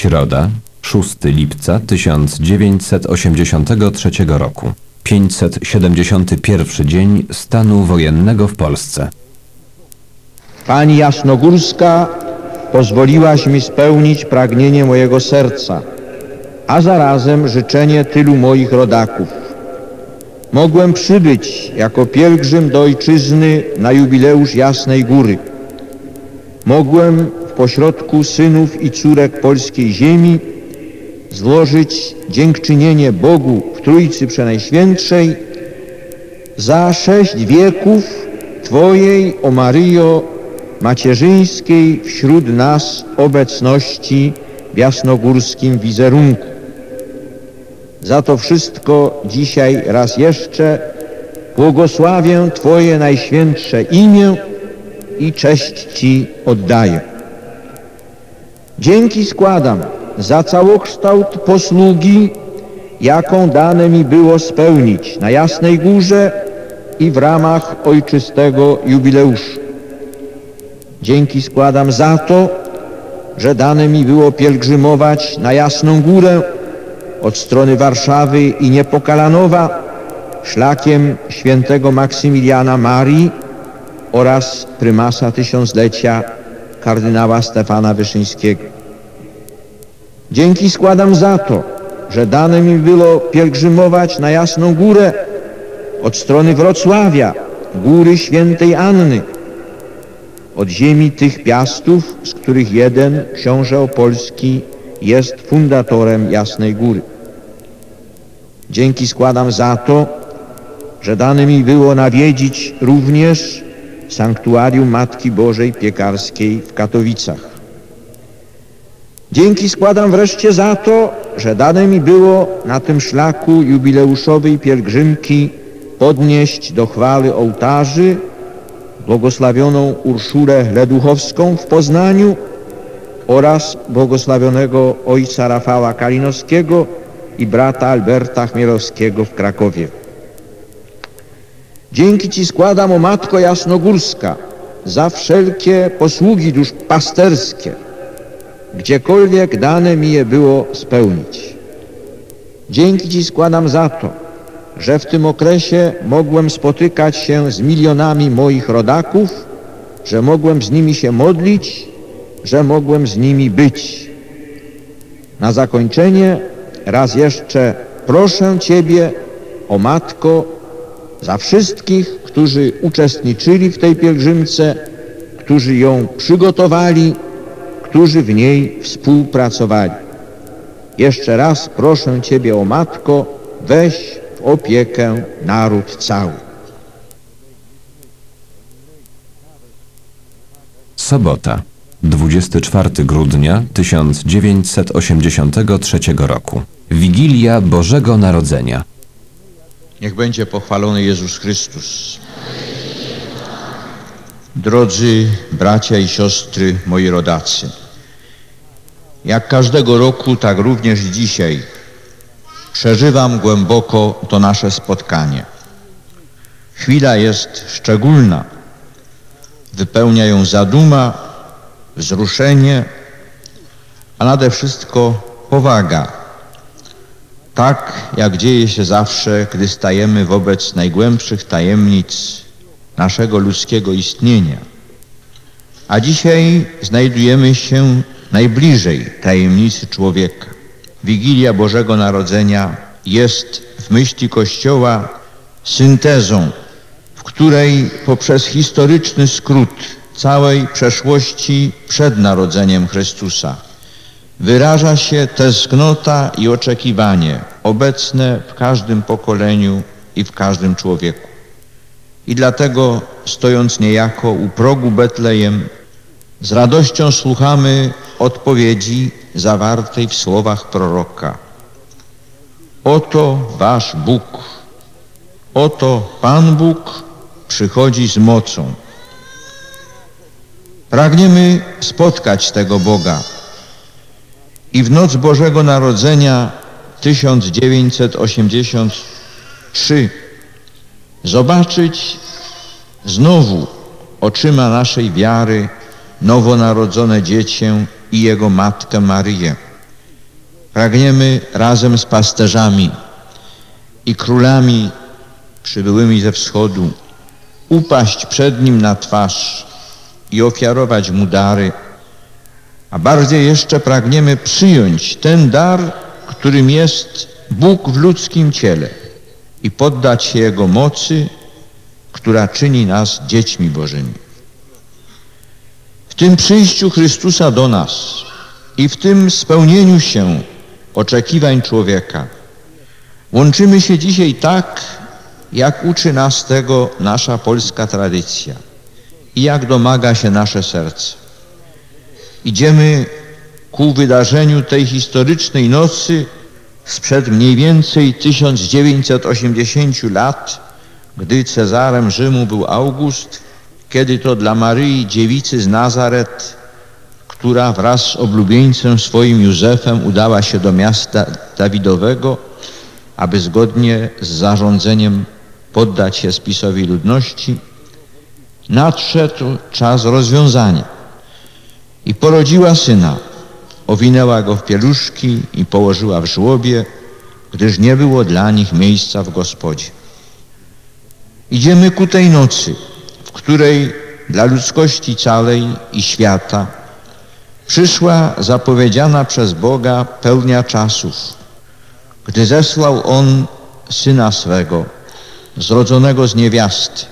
Środa, 6 lipca 1983 roku. 571 dzień stanu wojennego w Polsce. Pani Jasnogórska, pozwoliłaś mi spełnić pragnienie mojego serca, a zarazem życzenie tylu moich rodaków. Mogłem przybyć jako pielgrzym do ojczyzny na jubileusz Jasnej Góry. Mogłem pośrodku synów i córek polskiej ziemi złożyć dziękczynienie Bogu w Trójcy Przenajświętszej za sześć wieków Twojej, o Maryjo, macierzyńskiej wśród nas obecności w jasnogórskim wizerunku. Za to wszystko dzisiaj raz jeszcze błogosławię Twoje najświętsze imię i cześć Ci oddaję. Dzięki składam za całokształt posługi, jaką dane mi było spełnić na Jasnej Górze i w ramach ojczystego jubileuszu. Dzięki składam za to, że dane mi było pielgrzymować na Jasną Górę od strony Warszawy i Niepokalanowa szlakiem świętego Maksymiliana Marii oraz prymasa tysiąclecia kardynała Stefana Wyszyńskiego. Dzięki składam za to, że dane mi było pielgrzymować na Jasną Górę od strony Wrocławia, Góry Świętej Anny, od ziemi tych piastów, z których jeden, książę Opolski, jest fundatorem Jasnej Góry. Dzięki składam za to, że dane mi było nawiedzić również sanktuarium Matki Bożej Piekarskiej w Katowicach. Dzięki składam wreszcie za to, że dane mi było na tym szlaku jubileuszowej pielgrzymki podnieść do chwały ołtarzy błogosławioną Urszulę Leduchowską w Poznaniu oraz błogosławionego ojca Rafała Kalinowskiego i brata Alberta Chmielowskiego w Krakowie. Dzięki Ci składam, o Matko Jasnogórska, za wszelkie posługi duszpasterskie, gdziekolwiek dane mi je było spełnić. Dzięki Ci składam za to, że w tym okresie mogłem spotykać się z milionami moich rodaków, że mogłem z nimi się modlić, że mogłem z nimi być. Na zakończenie raz jeszcze proszę Ciebie, o Matko, za wszystkich, którzy uczestniczyli w tej pielgrzymce, którzy ją przygotowali, którzy w niej współpracowali. Jeszcze raz proszę Ciebie, o Matko, weź w opiekę naród cały. Sobota, 24 grudnia 1983 roku. Wigilia Bożego Narodzenia. Niech będzie pochwalony Jezus Chrystus. Drodzy bracia i siostry, moi rodacy, jak każdego roku, tak również dzisiaj przeżywam głęboko to nasze spotkanie. Chwila jest szczególna. Wypełnia ją zaduma, wzruszenie, a nade wszystko powaga. Tak jak dzieje się zawsze, gdy stajemy wobec najgłębszych tajemnic naszego ludzkiego istnienia. A dzisiaj znajdujemy się najbliżej tajemnicy człowieka. Wigilia Bożego Narodzenia jest w myśli Kościoła syntezą, w której poprzez historyczny skrót całej przeszłości przed narodzeniem Chrystusa wyraża się tęsknota i oczekiwanie obecne w każdym pokoleniu i w każdym człowieku. I dlatego stojąc niejako u progu Betlejem z radością słuchamy odpowiedzi zawartej w słowach proroka. Oto wasz Bóg, oto Pan Bóg przychodzi z mocą. Pragniemy spotkać tego Boga i w noc Bożego Narodzenia 1983 zobaczyć znowu oczyma naszej wiary nowonarodzone dziecię i jego matkę Maryję. Pragniemy razem z pasterzami i królami przybyłymi ze wschodu upaść przed Nim na twarz i ofiarować Mu dary, a bardziej jeszcze pragniemy przyjąć ten dar, którym jest Bóg w ludzkim ciele i poddać się Jego mocy, która czyni nas dziećmi Bożymi. W tym przyjściu Chrystusa do nas i w tym spełnieniu się oczekiwań człowieka łączymy się dzisiaj tak, jak uczy nas tego nasza polska tradycja i jak domaga się nasze serce. Idziemy ku wydarzeniu tej historycznej nocy sprzed mniej więcej 1980 lat, gdy Cezarem Rzymu był August, kiedy to dla Maryi dziewicy z Nazaret, która wraz z oblubieńcem swoim Józefem udała się do miasta Dawidowego, aby zgodnie z zarządzeniem poddać się spisowi ludności, nadszedł czas rozwiązania i porodziła syna, owinęła go w pieluszki i położyła w żłobie, gdyż nie było dla nich miejsca w gospodzie. Idziemy ku tej nocy, w której dla ludzkości całej i świata przyszła zapowiedziana przez Boga pełnia czasów, gdy zesłał On Syna swego, zrodzonego z niewiasty,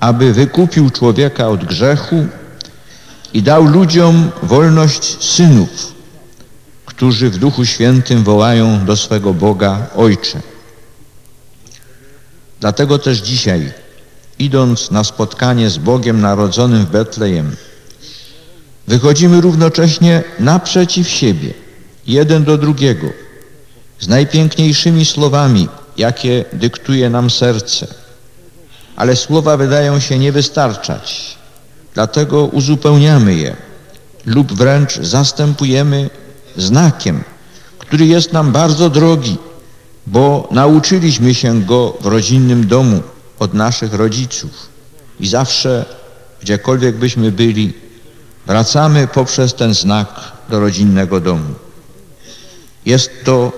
aby wykupił człowieka od grzechu i dał ludziom wolność synów, którzy w Duchu Świętym wołają do swego Boga Ojcze. Dlatego też dzisiaj, idąc na spotkanie z Bogiem narodzonym w Betlejem, wychodzimy równocześnie naprzeciw siebie, jeden do drugiego, z najpiękniejszymi słowami, jakie dyktuje nam serce. Ale słowa wydają się nie wystarczać, dlatego uzupełniamy je lub wręcz zastępujemy znakiem, który jest nam bardzo drogi, bo nauczyliśmy się go w rodzinnym domu od naszych rodziców i zawsze, gdziekolwiek byśmy byli, wracamy poprzez ten znak do rodzinnego domu. Jest to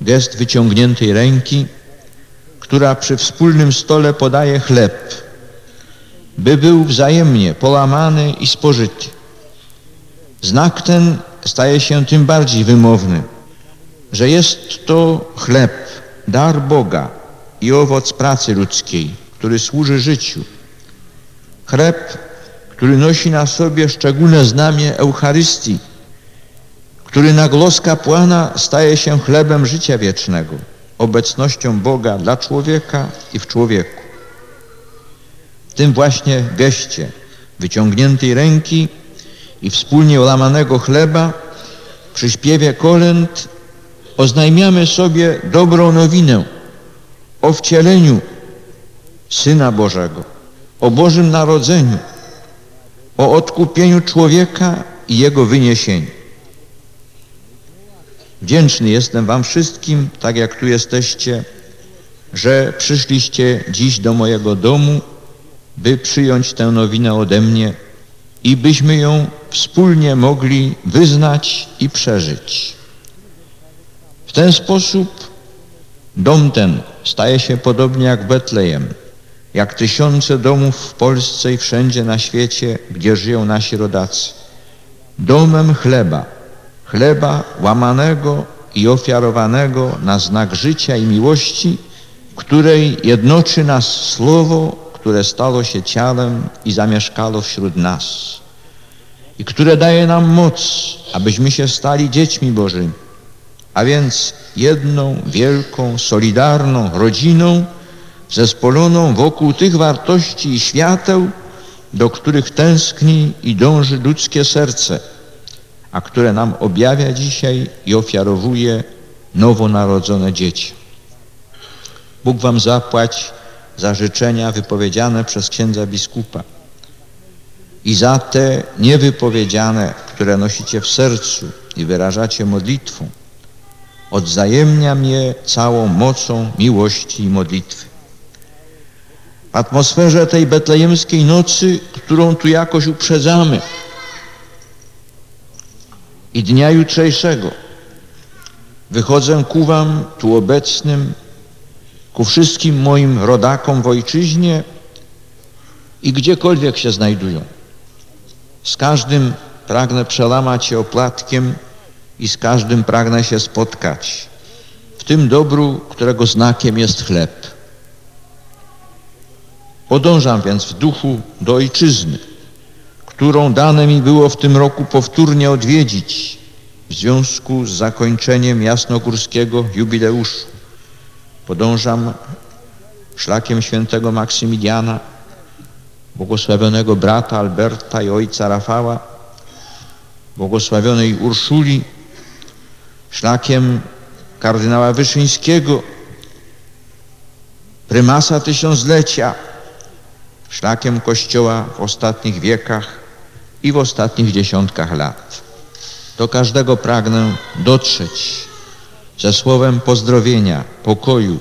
gest wyciągniętej ręki, która przy wspólnym stole podaje chleb, by był wzajemnie połamany i spożyty. Znak ten staje się tym bardziej wymowny, że jest to chleb, dar Boga i owoc pracy ludzkiej, który służy życiu. Chleb, który nosi na sobie szczególne znamię Eucharystii, który na głos kapłana staje się chlebem życia wiecznego, obecnością Boga dla człowieka i w człowieku. W tym właśnie geście wyciągniętej ręki i wspólnie łamanego chleba przy śpiewie kolęd oznajmiamy sobie dobrą nowinę o wcieleniu Syna Bożego, o Bożym Narodzeniu, o odkupieniu człowieka i Jego wyniesieniu. Wdzięczny jestem Wam wszystkim, tak jak tu jesteście, że przyszliście dziś do mojego domu, by przyjąć tę nowinę ode mnie i byśmy ją wspólnie mogli wyznać i przeżyć. W ten sposób dom ten staje się podobnie jak Betlejem, jak tysiące domów w Polsce i wszędzie na świecie, gdzie żyją nasi rodacy. Domem chleba, chleba łamanego i ofiarowanego na znak życia i miłości, której jednoczy nas Słowo, które stało się ciałem i zamieszkało wśród nas i które daje nam moc, abyśmy się stali dziećmi Bożymi, a więc jedną wielką, solidarną rodziną zespoloną wokół tych wartości i świateł, do których tęskni i dąży ludzkie serce, a które nam objawia dzisiaj i ofiarowuje nowonarodzone dzieci. Bóg Wam zapłać za życzenia wypowiedziane przez księdza biskupa i za te niewypowiedziane, które nosicie w sercu i wyrażacie modlitwą. Odzajemniam je całą mocą miłości i modlitwy. W atmosferze tej betlejemskiej nocy, którą tu jakoś uprzedzamy i dnia jutrzejszego, wychodzę ku wam tu obecnym, ku wszystkim moim rodakom w ojczyźnie i gdziekolwiek się znajdują. Z każdym pragnę przelamać się opłatkiem i z każdym pragnę się spotkać w tym dobru, którego znakiem jest chleb. Podążam więc w duchu do ojczyzny, którą dane mi było w tym roku powtórnie odwiedzić w związku z zakończeniem jasnogórskiego jubileuszu. Podążam szlakiem świętego Maksymiliana, błogosławionego brata Alberta i ojca Rafała, błogosławionej Urszuli, szlakiem kardynała Wyszyńskiego, prymasa tysiąclecia, szlakiem Kościoła w ostatnich wiekach i w ostatnich dziesiątkach lat. Do każdego pragnę dotrzeć ze słowem pozdrowienia, pokoju,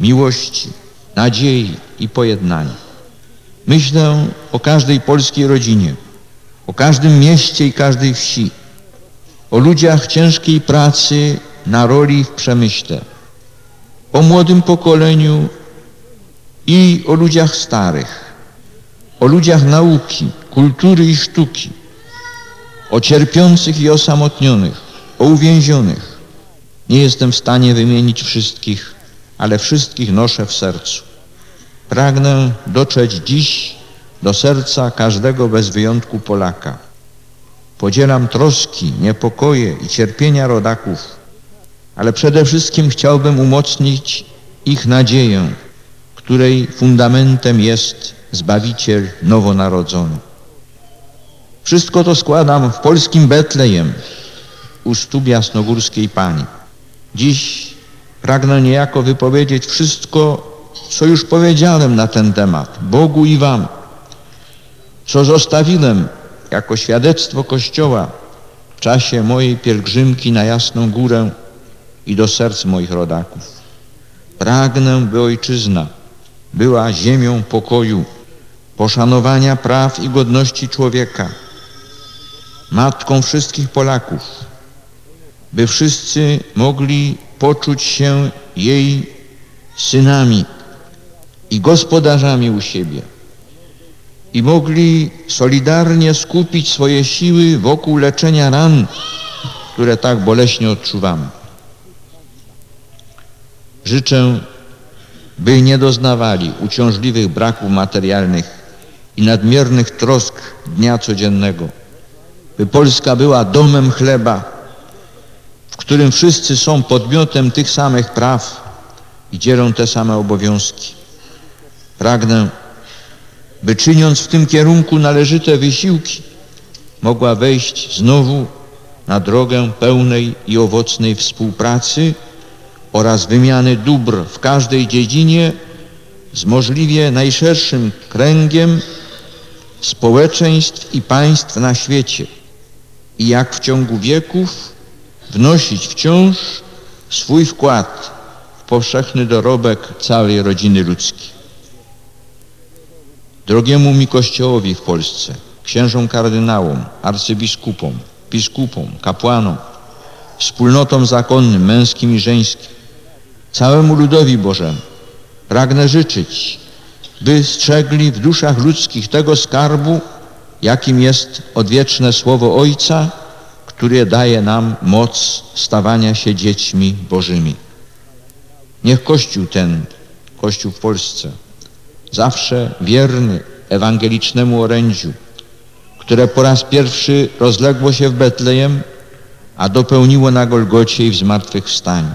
miłości, nadziei i pojednania. Myślę o każdej polskiej rodzinie, o każdym mieście i każdej wsi, o ludziach ciężkiej pracy na roli w przemyśle, o młodym pokoleniu i o ludziach starych, o ludziach nauki, kultury i sztuki, o cierpiących i osamotnionych, o uwięzionych. Nie jestem w stanie wymienić wszystkich, ale wszystkich noszę w sercu. Pragnę dotrzeć dziś do serca każdego bez wyjątku Polaka. Podzielam troski, niepokoje i cierpienia rodaków, ale przede wszystkim chciałbym umocnić ich nadzieję, której fundamentem jest Zbawiciel nowonarodzony. Wszystko to składam w polskim Betlejem u stóp jasnogórskiej Pani. Dziś pragnę niejako wypowiedzieć wszystko, co już powiedziałem na ten temat, Bogu i Wam, co zostawiłem jako świadectwo Kościoła w czasie mojej pielgrzymki na Jasną Górę i do serc moich rodaków. Pragnę, by Ojczyzna była ziemią pokoju, poszanowania praw i godności człowieka, matką wszystkich Polaków, by wszyscy mogli poczuć się jej synami i gospodarzami u siebie i mogli solidarnie skupić swoje siły wokół leczenia ran, które tak boleśnie odczuwamy. Życzę, by nie doznawali uciążliwych braków materialnych i nadmiernych trosk dnia codziennego, by Polska była domem chleba, w którym wszyscy są podmiotem tych samych praw i dzielą te same obowiązki. Pragnę, by czyniąc w tym kierunku należyte wysiłki, mogła wejść znowu na drogę pełnej i owocnej współpracy oraz wymiany dóbr w każdej dziedzinie z możliwie najszerszym kręgiem społeczeństw i państw na świecie i jak w ciągu wieków wnosić wciąż swój wkład w powszechny dorobek całej rodziny ludzkiej. Drogiemu mi Kościołowi w Polsce, księżom kardynałom, arcybiskupom, biskupom, kapłanom, wspólnotom zakonnym, męskim i żeńskim, całemu ludowi Bożemu pragnę życzyć, by strzegli w duszach ludzkich tego skarbu, jakim jest odwieczne słowo Ojca, które daje nam moc stawania się dziećmi Bożymi. Niech Kościół ten, Kościół w Polsce, zawsze wierny ewangelicznemu orędziu, które po raz pierwszy rozległo się w Betlejem, a dopełniło na Golgocie i w zmartwychwstaniu.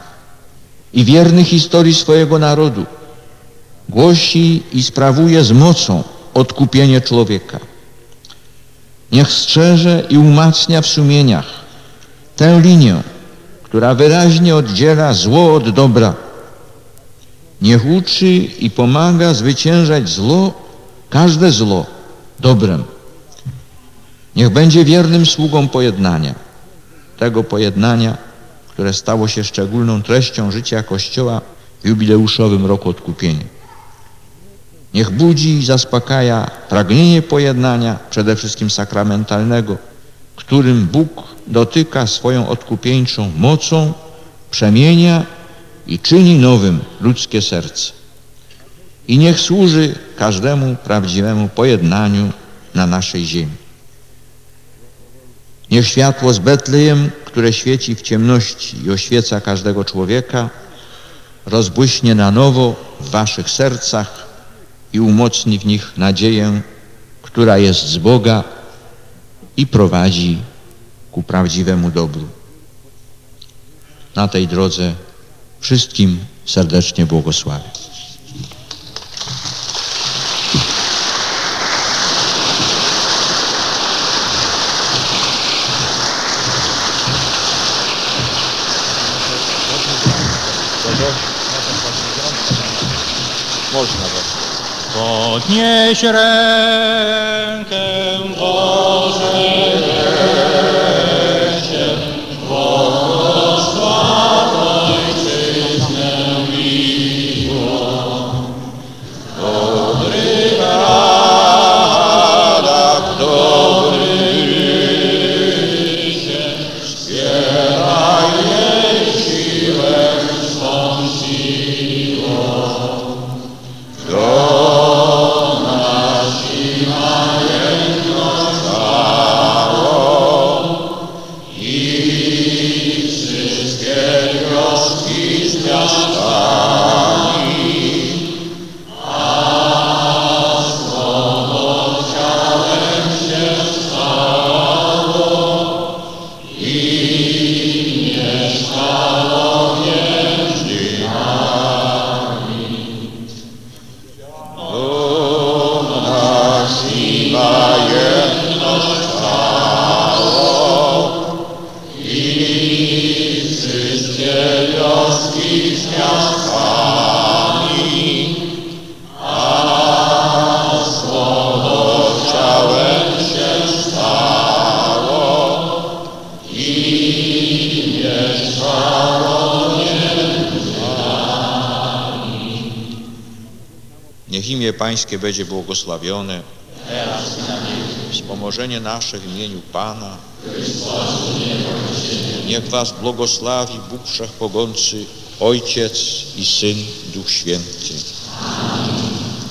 I wierny historii swojego narodu, głosi i sprawuje z mocą odkupienie człowieka. Niech strzeże i umacnia w sumieniach tę linię, która wyraźnie oddziela zło od dobra. Niech uczy i pomaga zwyciężać zło, każde zło, dobrem. Niech będzie wiernym sługą pojednania, tego pojednania, które stało się szczególną treścią życia Kościoła w jubileuszowym roku odkupienia. Niech budzi i zaspokaja pragnienie pojednania, przede wszystkim sakramentalnego, którym Bóg dotyka swoją odkupieńczą mocą przemienia i czyni nowym ludzkie serce. I niech służy każdemu prawdziwemu pojednaniu na naszej ziemi. Niech światło z Betlejem, które świeci w ciemności i oświeca każdego człowieka, rozbłyśnie na nowo w waszych sercach i umocni w nich nadzieję, która jest z Boga i prowadzi ku prawdziwemu dobru. Na tej drodze wszystkim serdecznie błogosławię. Podnieś rękę Boże, Pańskie będzie błogosławione. Wspomożenie nasze w imieniu Pana. Niech Was błogosławi Bóg Wszechpogący, Ojciec i Syn, Duch Święty.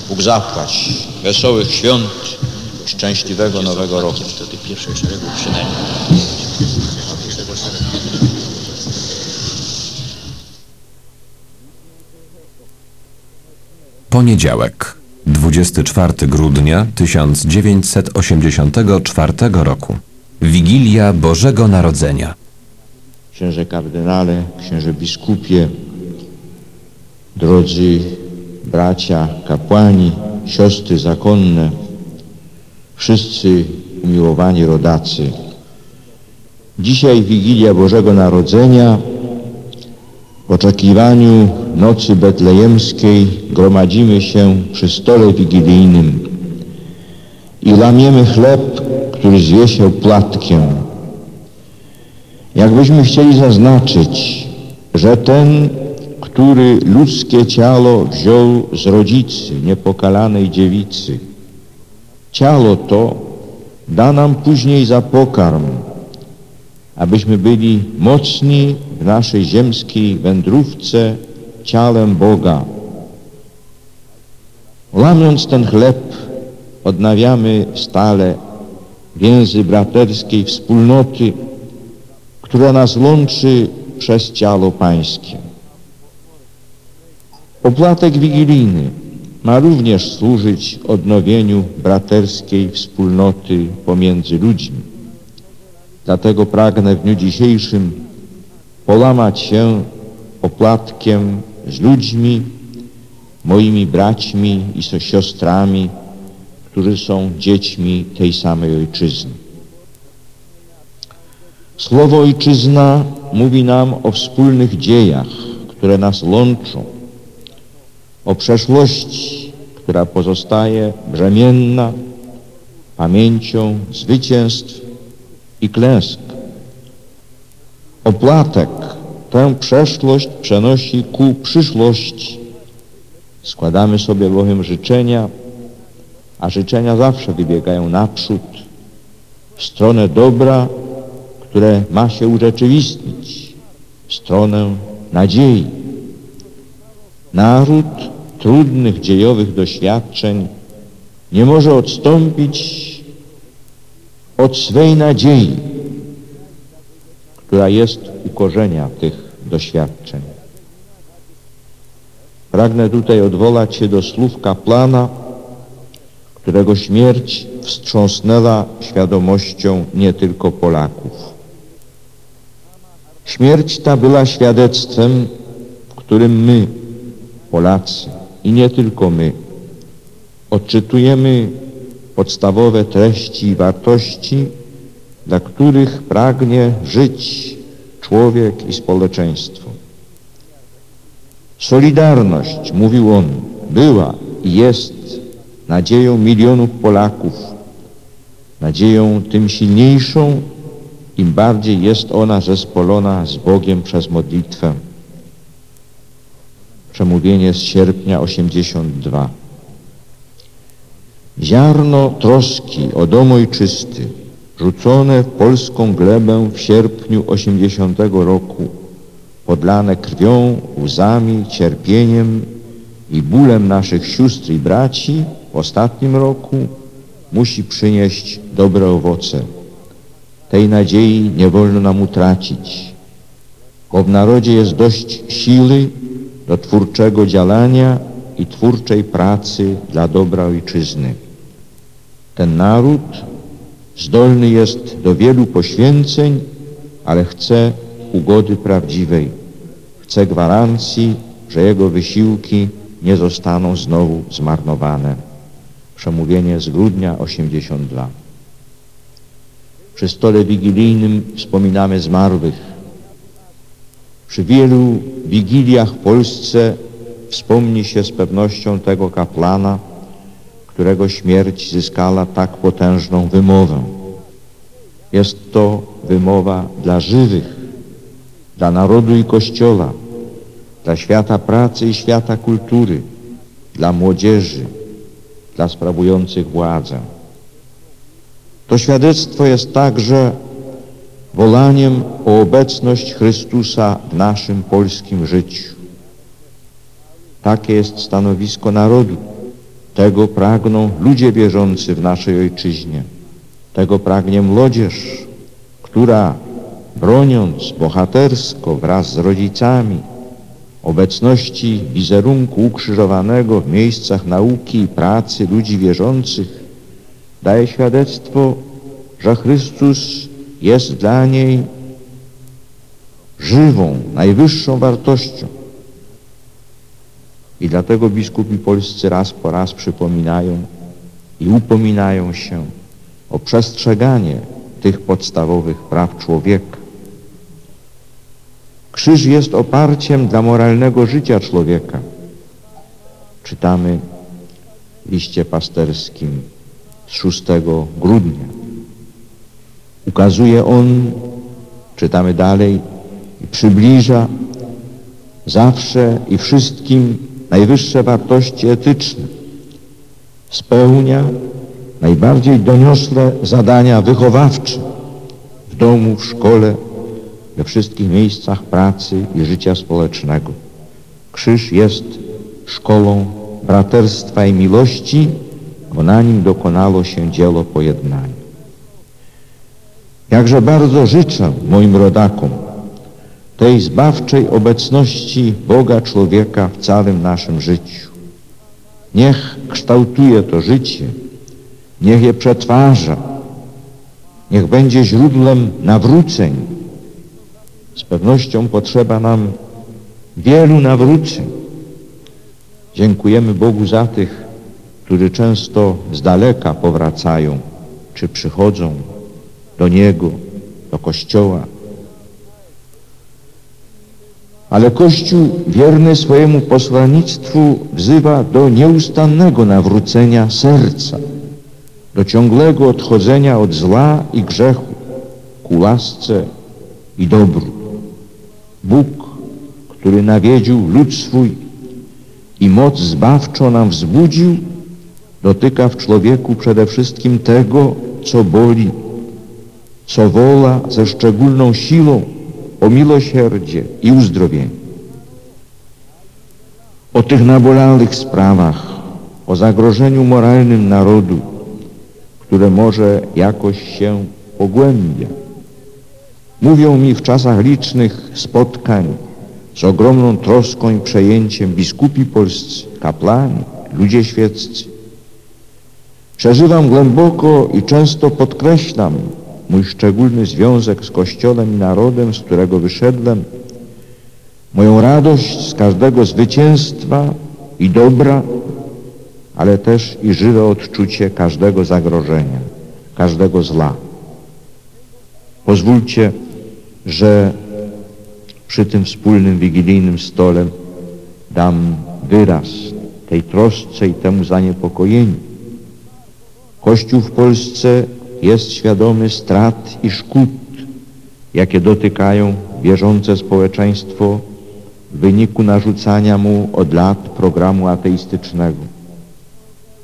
Bóg zapłać wesołych świąt, szczęśliwego Nowego Roku. Wtedy pierwszej szeregu przynajmniej. Poniedziałek, 24 grudnia 1984 roku. Wigilia Bożego Narodzenia. księże kardynale, księże biskupie, drodzy bracia kapłani, siostry zakonne, wszyscy umiłowani rodacy. Dzisiaj Wigilia Bożego Narodzenia w oczekiwaniu nocy betlejemskiej gromadzimy się przy stole wigilijnym i lamiemy chleb, który zwie się płatkiem. Jakbyśmy chcieli zaznaczyć, że ten, który ludzkie ciało wziął z rodzicy, niepokalanej dziewicy, ciało to da nam później za pokarm, abyśmy byli mocni w naszej ziemskiej wędrówce ciałem Boga. Łamiąc ten chleb, odnawiamy stale więzy braterskiej wspólnoty, która nas łączy przez ciało Pańskie. Opłatek wigilijny ma również służyć odnowieniu braterskiej wspólnoty pomiędzy ludźmi. Dlatego pragnę w dniu dzisiejszym połamać się opłatkiem z ludźmi, moimi braćmi i siostrami, którzy są dziećmi tej samej ojczyzny. Słowo ojczyzna mówi nam o wspólnych dziejach, które nas łączą, o przeszłości, która pozostaje brzemienna pamięcią zwycięstw i klęsk. Opłatek tę przeszłość przenosi ku przyszłości. Składamy sobie bowiem życzenia, a życzenia zawsze wybiegają naprzód, w stronę dobra, które ma się urzeczywistnić, w stronę nadziei. Naród trudnych dziejowych doświadczeń nie może odstąpić od swej nadziei, która jest u korzenia tych doświadczeń. Pragnę tutaj odwołać się do słów kaplana, którego śmierć wstrząsnęła świadomością nie tylko Polaków. Śmierć ta była świadectwem, w którym my, Polacy, i nie tylko my, odczytujemy podstawowe treści i wartości, dla których pragnie żyć człowiek i społeczeństwo. Solidarność, mówił on, była i jest nadzieją milionów Polaków, nadzieją tym silniejszą, im bardziej jest ona zespolona z Bogiem przez modlitwę. Przemówienie z sierpnia 82. Ziarno troski o dom ojczysty, rzucone w polską glebę w sierpniu 80 roku, podlane krwią, łzami, cierpieniem i bólem naszych sióstr i braci w ostatnim roku, musi przynieść dobre owoce. Tej nadziei nie wolno nam utracić, bo w narodzie jest dość siły do twórczego działania i twórczej pracy dla dobra ojczyzny. Ten naród zdolny jest do wielu poświęceń, ale chce ugody prawdziwej. Chce gwarancji, że jego wysiłki nie zostaną znowu zmarnowane. Przemówienie z grudnia 82. Przy stole wigilijnym wspominamy zmarłych. Przy wielu wigiliach w Polsce wspomni się z pewnością tego kaplana, którego śmierć zyskała tak potężną wymowę. Jest to wymowa dla żywych, dla narodu i Kościoła, dla świata pracy i świata kultury, dla młodzieży, dla sprawujących władzę. To świadectwo jest także wolaniem o obecność Chrystusa w naszym polskim życiu. Takie jest stanowisko narodu. Tego pragną ludzie wierzący w naszej ojczyźnie. Tego pragnie młodzież, która broniąc bohatersko wraz z rodzicami obecności wizerunku ukrzyżowanego w miejscach nauki i pracy ludzi wierzących, daje świadectwo, że Chrystus jest dla niej żywą, najwyższą wartością. I dlatego biskupi polscy raz po raz przypominają i upominają się o przestrzeganie tych podstawowych praw człowieka. Krzyż jest oparciem dla moralnego życia człowieka. Czytamy w liście pasterskim z 6 grudnia. Ukazuje on, czytamy dalej, i przybliża zawsze i wszystkim najwyższe wartości etyczne. Spełnia najbardziej doniosłe zadania wychowawcze w domu, w szkole, we wszystkich miejscach pracy i życia społecznego. Krzyż jest szkolą braterstwa i miłości, bo na nim dokonało się dzieło pojednania. Jakże bardzo życzę moim rodakom tej zbawczej obecności Boga człowieka w całym naszym życiu. Niech kształtuje to życie, niech je przetwarza, niech będzie źródłem nawróceń. Z pewnością potrzeba nam wielu nawróceń. Dziękujemy Bogu za tych, którzy często z daleka powracają, czy przychodzą do Niego, do Kościoła. Ale Kościół wierny swojemu posłannictwu wzywa do nieustannego nawrócenia serca, do ciągłego odchodzenia od zła i grzechu ku łasce i dobru. Bóg, który nawiedził lud swój i moc zbawczą nam wzbudził, dotyka w człowieku przede wszystkim tego, co boli, co wola ze szczególną siłą o miłosierdzie i uzdrowienie. O tych nabolalnych sprawach, o zagrożeniu moralnym narodu, które może jakoś się pogłębia. Mówią mi w czasach licznych spotkań z ogromną troską i przejęciem biskupi polscy, kaplani, ludzie świeccy. Przeżywam głęboko i często podkreślam mój szczególny związek z Kościołem i narodem, z którego wyszedłem, moją radość z każdego zwycięstwa i dobra, ale też i żywe odczucie każdego zagrożenia, każdego zla. Pozwólcie, że przy tym wspólnym wigilijnym stole dam wyraz tej trosce i temu zaniepokojeniu. Kościół w Polsce jest świadomy strat i szkód, jakie dotykają wierzące społeczeństwo w wyniku narzucania mu od lat programu ateistycznego.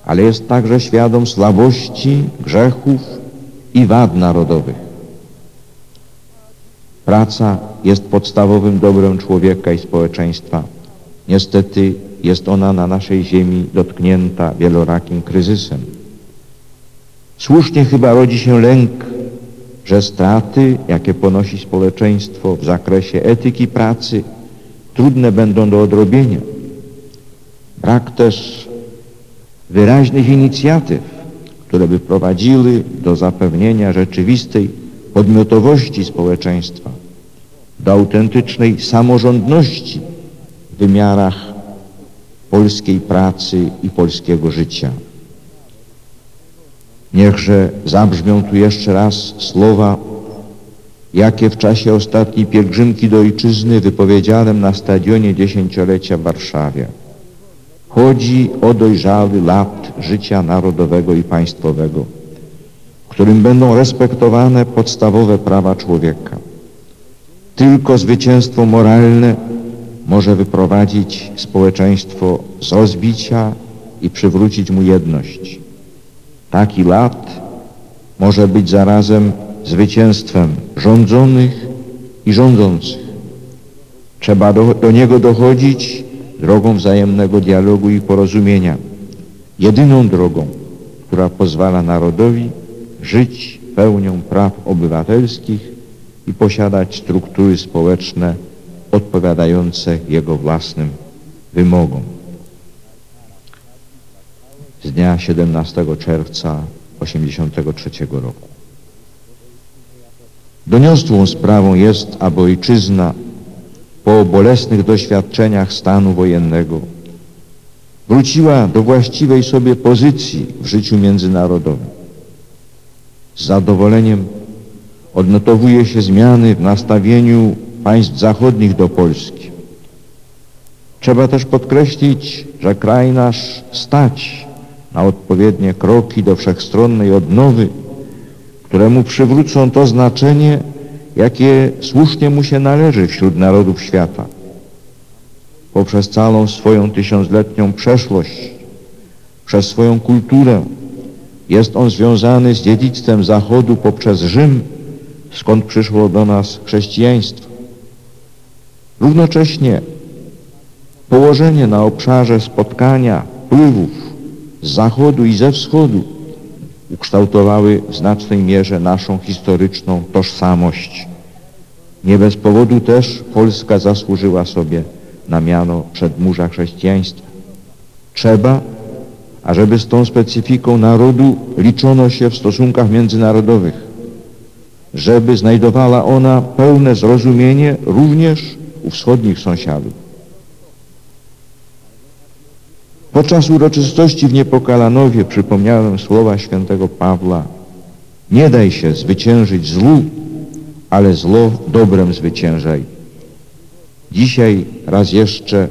Ale jest także świadom słabości, grzechów i wad narodowych. Praca jest podstawowym dobrem człowieka i społeczeństwa. Niestety jest ona na naszej ziemi dotknięta wielorakim kryzysem. Słusznie chyba rodzi się lęk, że straty, jakie ponosi społeczeństwo w zakresie etyki pracy, trudne będą do odrobienia. Brak też wyraźnych inicjatyw, które by prowadziły do zapewnienia rzeczywistej podmiotowości społeczeństwa, do autentycznej samorządności w wymiarach polskiej pracy i polskiego życia. Niechże zabrzmią tu jeszcze raz słowa, jakie w czasie ostatniej pielgrzymki do ojczyzny wypowiedziałem na stadionie dziesięciolecia w Warszawie. Chodzi o dojrzały lat życia narodowego i państwowego, w którym będą respektowane podstawowe prawa człowieka. Tylko zwycięstwo moralne może wyprowadzić społeczeństwo z rozbicia i przywrócić mu jedność. Taki lat może być zarazem zwycięstwem rządzonych i rządzących. Trzeba do, do niego dochodzić drogą wzajemnego dialogu i porozumienia. Jedyną drogą, która pozwala narodowi żyć pełnią praw obywatelskich i posiadać struktury społeczne odpowiadające jego własnym wymogom z dnia 17 czerwca 1983 roku. Doniosłą sprawą jest, aby ojczyzna po bolesnych doświadczeniach stanu wojennego wróciła do właściwej sobie pozycji w życiu międzynarodowym. Z zadowoleniem odnotowuje się zmiany w nastawieniu państw zachodnich do Polski. Trzeba też podkreślić, że kraj nasz stać na odpowiednie kroki do wszechstronnej odnowy, któremu przywrócą to znaczenie, jakie słusznie mu się należy wśród narodów świata. Poprzez całą swoją tysiącletnią przeszłość, przez swoją kulturę, jest on związany z dziedzictwem Zachodu poprzez Rzym, skąd przyszło do nas chrześcijaństwo. Równocześnie położenie na obszarze spotkania wpływów z zachodu i ze wschodu ukształtowały w znacznej mierze naszą historyczną tożsamość. Nie bez powodu też Polska zasłużyła sobie na miano przedmurza chrześcijaństwa. Trzeba, ażeby z tą specyfiką narodu liczono się w stosunkach międzynarodowych, żeby znajdowała ona pełne zrozumienie również u wschodnich sąsiadów. Podczas uroczystości w Niepokalanowie przypomniałem słowa świętego Pawła Nie daj się zwyciężyć zlu, ale zło dobrem zwyciężaj. Dzisiaj raz jeszcze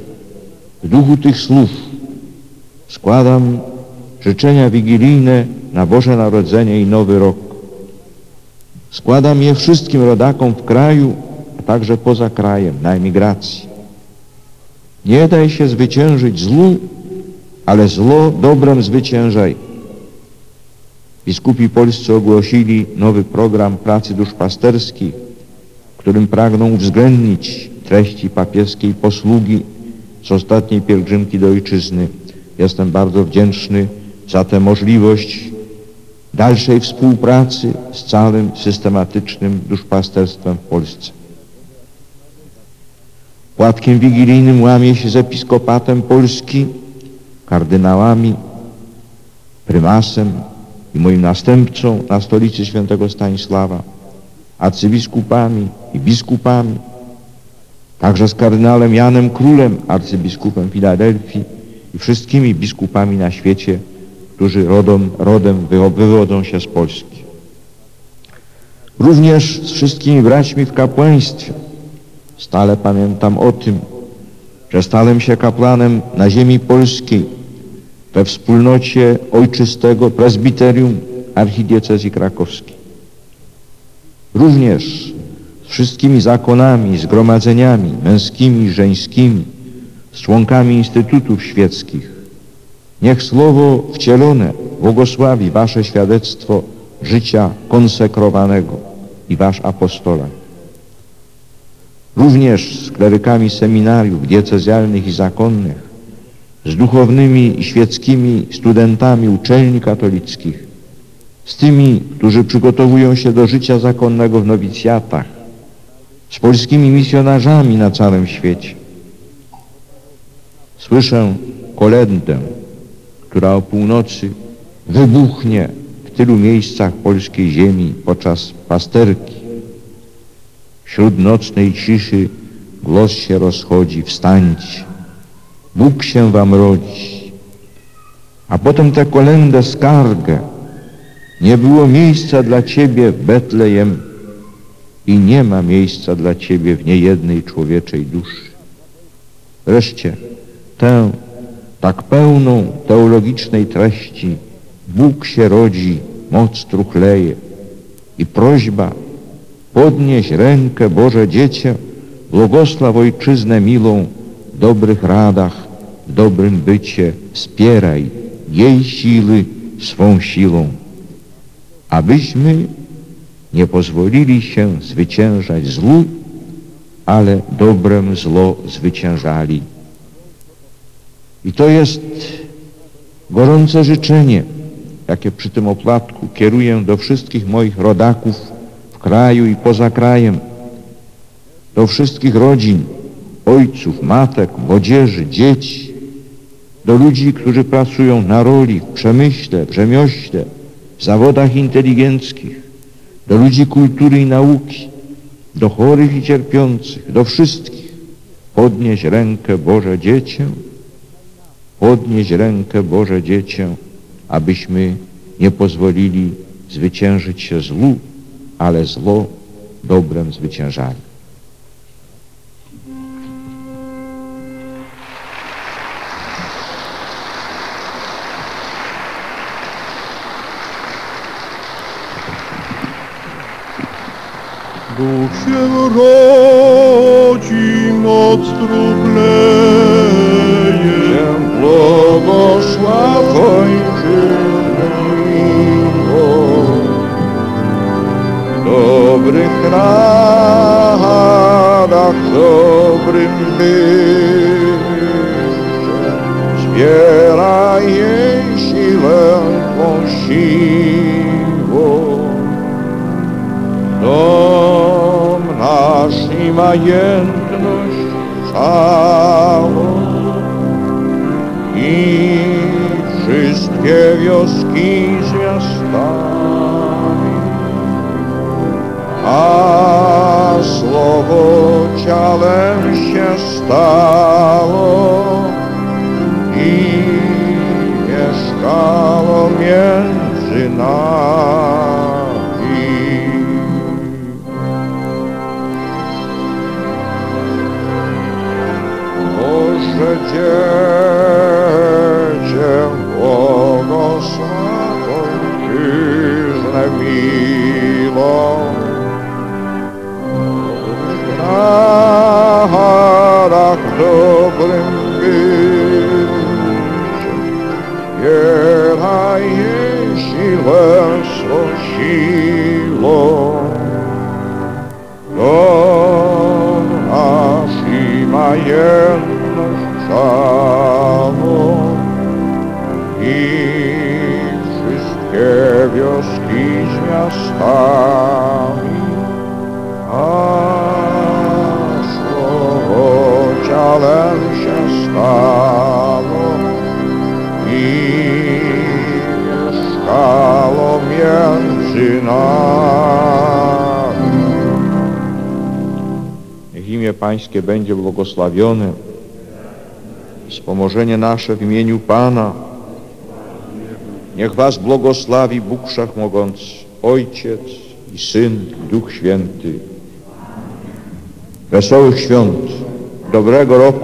w duchu tych słów składam życzenia wigilijne na Boże Narodzenie i Nowy Rok. Składam je wszystkim rodakom w kraju, a także poza krajem, na emigracji. Nie daj się zwyciężyć zlu, ale zło dobrem zwyciężaj. Biskupi polscy ogłosili nowy program pracy duszpasterskiej, którym pragną uwzględnić treści papieskiej posługi z ostatniej pielgrzymki do ojczyzny. Jestem bardzo wdzięczny za tę możliwość dalszej współpracy z całym systematycznym duszpasterstwem w Polsce. Płatkiem wigilijnym łamie się z episkopatem Polski, kardynałami, prymasem i moim następcą na stolicy świętego Stanisława, arcybiskupami i biskupami, także z kardynałem Janem Królem, arcybiskupem Filadelfii i wszystkimi biskupami na świecie, którzy rodem, rodem wywodzą się z Polski. Również z wszystkimi braćmi w kapłaństwie. Stale pamiętam o tym, że stałem się kapłanem na ziemi polskiej we wspólnocie ojczystego prezbiterium archidiecezji krakowskiej. Również z wszystkimi zakonami, zgromadzeniami męskimi żeńskimi, z członkami instytutów świeckich. Niech Słowo wcielone błogosławi Wasze świadectwo życia konsekrowanego i Wasz apostolat. Również z klerykami seminariów diecezjalnych i zakonnych, z duchownymi i świeckimi studentami uczelni katolickich, z tymi, którzy przygotowują się do życia zakonnego w nowicjatach, z polskimi misjonarzami na całym świecie. Słyszę kolendę, która o północy wybuchnie w tylu miejscach polskiej ziemi podczas pasterki. Wśród nocnej ciszy głos się rozchodzi, wstańcie, Bóg się wam rodzi. A potem tę kolendę skargę, nie było miejsca dla Ciebie w Betlejem i nie ma miejsca dla Ciebie w niejednej człowieczej duszy. Wreszcie tę tak pełną teologicznej treści Bóg się rodzi, moc truchleje i prośba podnieś rękę Boże Dziecię, błogosław Ojczyznę milą dobrych radach, w dobrym bycie, wspieraj jej siły swą siłą abyśmy nie pozwolili się zwyciężać złu, ale dobrem zło zwyciężali. I to jest gorące życzenie, jakie przy tym opłatku kieruję do wszystkich moich rodaków w kraju i poza krajem, do wszystkich rodzin, ojców, matek, młodzieży, dzieci, do ludzi, którzy pracują na roli, w przemyśle, w rzemiośle, w zawodach inteligenckich, do ludzi kultury i nauki, do chorych i cierpiących, do wszystkich. Podnieś rękę Boże Dziecię, podnieś rękę Boże Dziecię, abyśmy nie pozwolili zwyciężyć się złu, ale zło dobrem zwyciężali. Się rodzi, noc trubleje. Cię błogosław Ojczyznę miłą, w dobrych radach, dobrym bycie, zbieraj jej siłę Twą majętność całą i wszystkie wioski z miastami, a słowo ciałem się stało i mieszkało między nami. Boże Pańskie będzie błogosławione, wspomożenie nasze w imieniu Pana. Niech Was błogosławi Bóg Wszechmogący, Ojciec i Syn, Duch Święty. Wesołych świąt, dobrego roku